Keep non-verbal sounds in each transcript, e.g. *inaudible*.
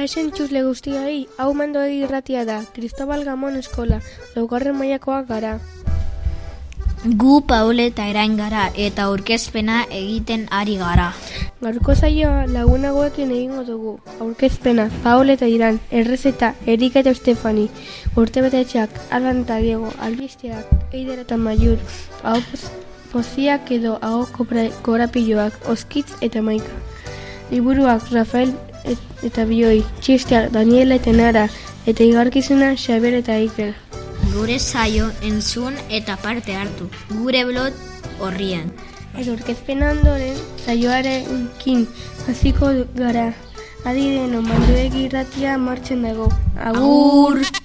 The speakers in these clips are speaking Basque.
Kaixen txusle guztioi, hau mando irratia da, Cristobal Gamon eskola, laugarren mailakoak gara. Gu Paule eta erain gara eta aurkezpena egiten ari gara. Gaurko zaioa lagunagoekin egingo dugu. Aurkezpena, Paule eta Iran, Errezeta, Erika eta Estefani, Urtebetetxak, Alan eta Diego, Albisteak, Eider eta Maiur, hau poziak edo hau korapilloak, Oskitz eta Maika. Liburuak, Rafael eta Bioi, Txisteak, Daniela eta Nara, eta igarkizuna Xaber eta Iker. Gure saio entzun eta parte hartu. Gure blot horrian. Eta orkezpena ondoren, saioaren kin, hasiko gara. Adiren, omanduek irratia martxen dago. Agur!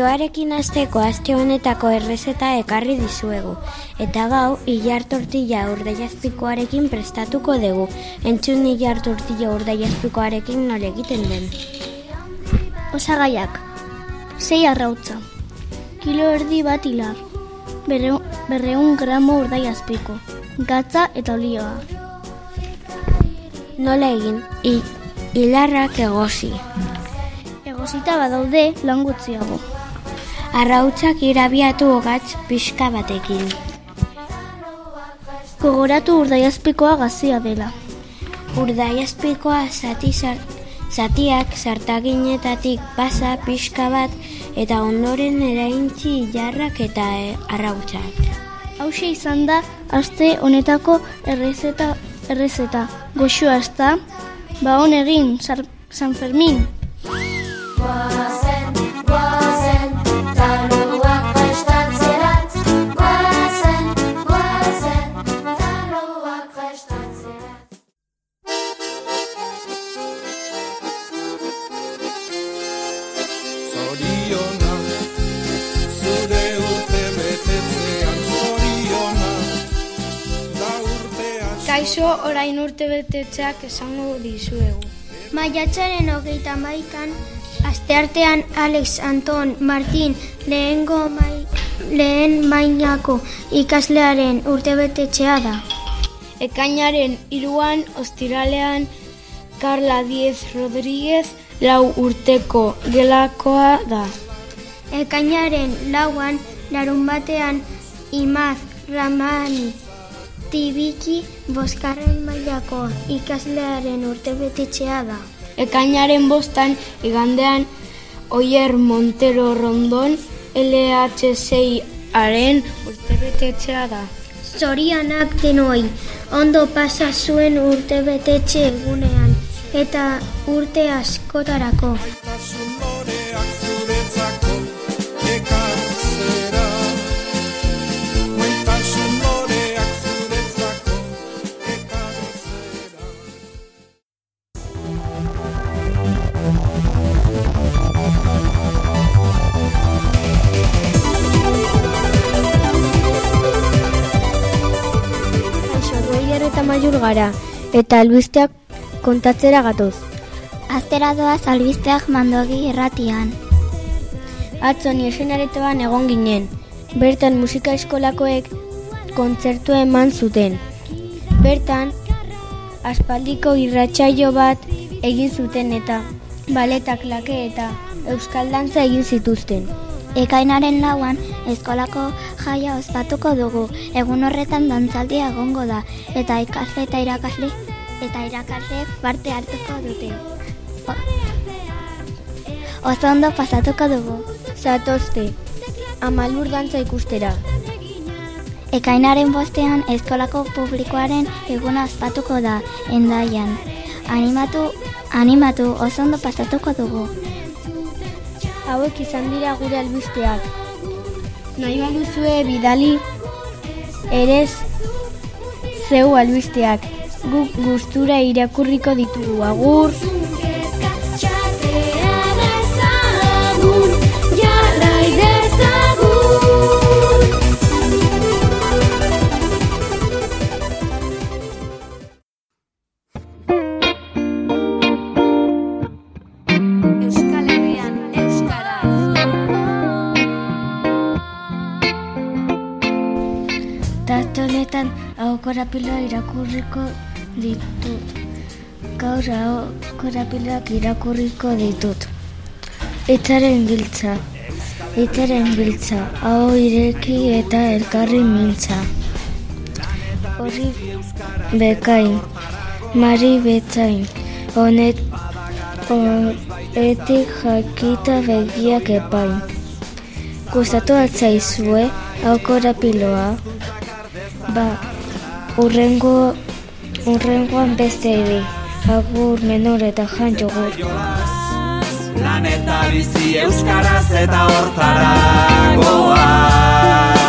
Saioarekin hasteko aste honetako errezeta ekarri dizuegu. Eta gau, hilar tortilla urdaiazpikoarekin prestatuko dugu. Entzun hilar tortilla urdaiazpikoarekin nore egiten den. Osagaiak. Sei arrautza. Kilo erdi bat hilar. Berreun, berreun gramo urdaiazpiko. Gatza eta olioa. Nola egin, I, hilarrak egosi. Egosita badaude lan gutxiago. Arrautzak irabiatu ogatz pixka batekin. Gogoratu urdaiazpikoa gazia dela. Urdaiazpikoa zati zar, zatiak zartaginetatik pasa pixka bat eta ondoren eraintzi jarrak eta e, arrautzak. Hauxe izan da, aste honetako errezeta, errezeta. Goxua ez da, ba hon egin, San Fermin. Kaixo orain urte betetxeak esango dizuegu. Maiatzaren hogeita maikan, asteartean Alex Anton Martin lehengo mai, lehen mainako ikaslearen urtebetetxea da. Ekainaren iruan ostiralean Carla Diez Rodríguez lau urteko gelakoa da. Ekainaren lauan, larun batean, Imaz Ramani Tibiki boskarren mailako ikaslearen urtebetetxea da. Ekainaren bostan igandean Oier Montero Rondon LH6-aren urtebetetxea da. Zorianak denoi, ondo pasa zuen urtebetetxe egunean, eta urte askotarako. Gara, eta albisteak kontatzera gatoz. Aztera doaz albisteak mandogi irratian. Atzo niesenaretoan egon ginen, bertan musika eskolakoek kontzertu eman zuten. Bertan, aspaldiko irratsaio bat egin zuten eta baletak lake eta euskal dantza egin zituzten. Ekainaren lauan eskolako jaia ospatuko dugu. Egun horretan dantzaldia egongo da eta ikasle eta irakasle eta irakasle parte hartuko dute. Oso ondo pasatuko dugu. Zatozte, amalur dantza ikustera. Ekainaren bostean eskolako publikoaren eguna ospatuko da endaian. Animatu, animatu, oso ondo pasatuko dugu. Hauek izan dira gure albisteak. Nahi baduzue bidali erez zeu albisteak. Guk gustura irakurriko ditugu. Agur! Korapila irakurriko ditut. Gaur hau korapilak irakurriko ditut. Itzaren giltza. Itzaren giltza. Hau ireki eta elkarri mintza. Horri bekain. Mari betzain. Honet Etik jakita begiak epain. Gustatu altzaizue hau korapiloa. Ba, urrengo, urrengoan beste ere. Agur, menor eta jan jogur. Lan eta bizi euskaraz eta hortara goaz.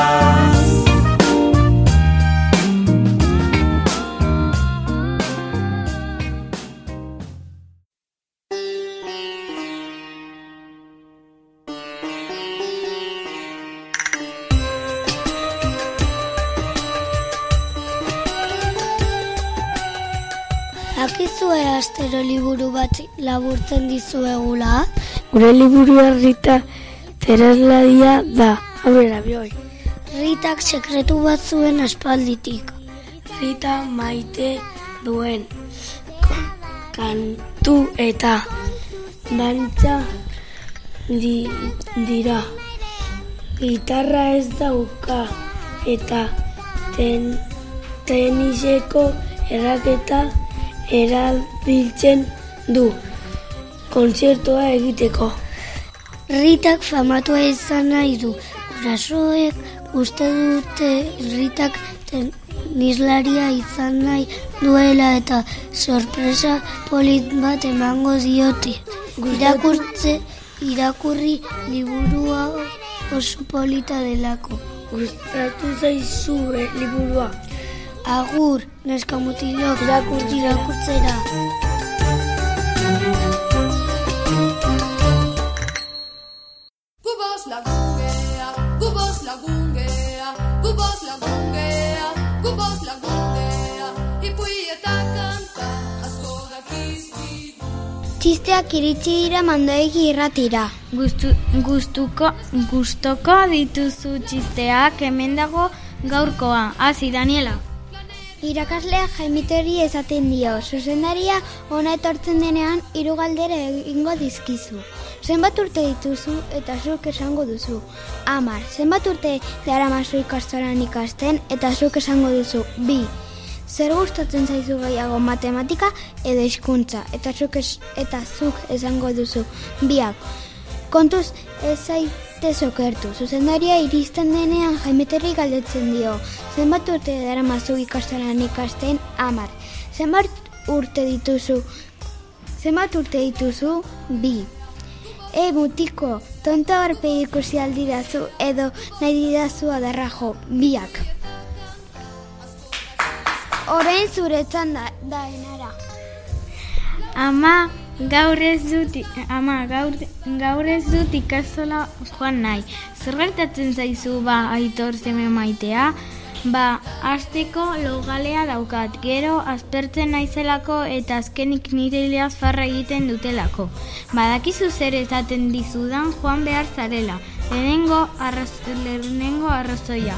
Akizue astero liburu bat laburtzen dizuegula? Gure liburu Rita terazladia da. Aurrera, bioi. Ritak sekretu bat zuen aspalditik. Rita maite duen kantu eta dantza di, dira. Gitarra ez dauka eta ten, teniseko erraketa erabiltzen du kontzertua egiteko. Ritak famatua izan nahi du. Gurasoek uste dute Ritak tenislaria izan nahi duela eta sorpresa polit bat emango diote. Irakurtze, irakurri liburua oso polita delako. Gustatu zaizu eh, liburua. Agur, neska mutilok irakurri irakurtzera. Gubos lagungea, gubos lagungea, gubos lagungea, gubos lagungea, ipui eta kanta, asko dakizkigu. Txisteak iritsi dira mandoegi irratira. Gustu, gustuko, gustoko dituzu txisteak hemen dago gaurkoa. Hasi, Daniela. Irakaslea jaimiteri esaten dio, zuzendaria ona etortzen denean hiru galdera egingo dizkizu. Zenbat urte dituzu eta zuk esango duzu. Amar, zenbat urte daramazu ikastoran ikasten eta zuk esango duzu. Bi, zer gustatzen zaizu gehiago matematika edo hizkuntza eta zuk, es, eta zuk esango duzu. Biak, Kontuz, ez zaitez okertu. Zuzendaria iristen denean jaimeterri galdetzen dio. Zenbat urte dara mazu ikastaran ikasten amar. Zenbat urte dituzu? Zenbat urte dituzu? Bi. E, mutiko, tonta horpegi ikusi aldidazu edo nahi didazu adarra jo. Biak. Orain zuretzan da, da enara. Ama, gaur ez dut, ama, gaur, gaur ez dut ikastola joan nahi. Zer gertatzen zaizu ba aitor zeme maitea? Ba, asteko logalea daukat, gero aspertzen naizelako eta azkenik nire hileaz farra egiten dutelako. Badakizu zer esaten dizudan joan behar zarela. Lehenengo, arraz, lehenengo arrazoia.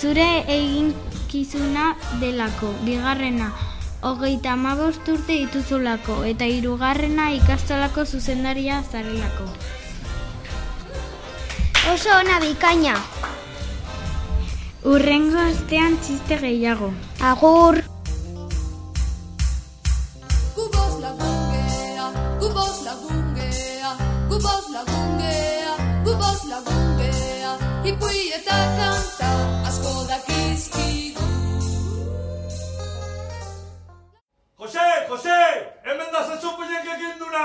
Zure eginkizuna delako, bigarrena, hogeita hamabost urte dituzulako eta hirugarrena ikastolako zuzendaria zarelako. Oso ona bikaina. Urrengo astean txiste gehiago. Agur. Gubos lagungea, gubos lagungea, gubos lagungea, gubos lagungea, ipui eta kanta, Jose, hemen da zazupilek egin duna!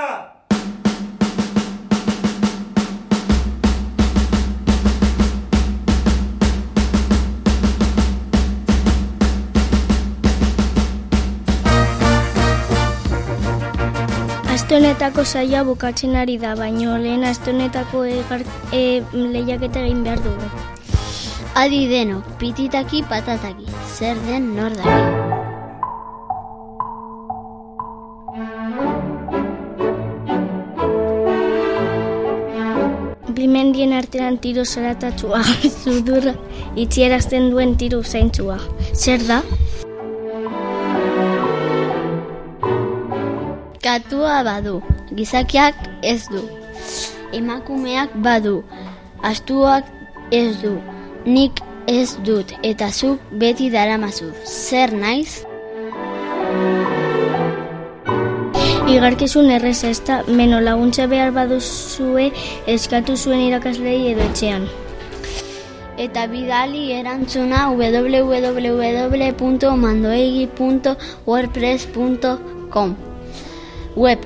Aste honetako saioa bukatzen ari da, baino lehen aste honetako egar, e, lehiaketa egin behar dugu. Adi deno, pititaki patataki, zer den nor daki. mendien artean tiro zoratatua, *laughs* zudurra itxierazten duen tiro zaintzua. Zer da? Katua badu, gizakiak ez du. Emakumeak badu, astuak ez du. Nik ez dut eta zuk beti daramazu. Zer naiz? Igarkizun errez ez da, meno laguntza behar baduzue eskatu zuen irakaslei edo etxean. Eta bidali erantzuna www.mandoegi.wordpress.com Web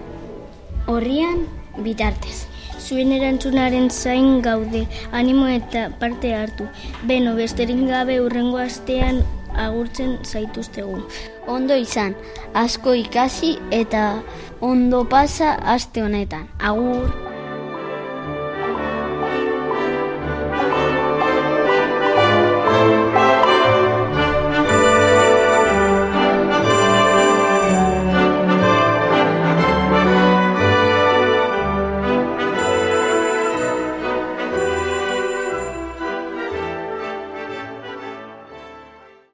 horrian bitartez. Zuen erantzunaren zain gaude, animo eta parte hartu. Beno, besterin gabe urrengo astean agurtzen zaituztegu. Ondo izan, asko ikasi eta ondo pasa aste honetan. Agur!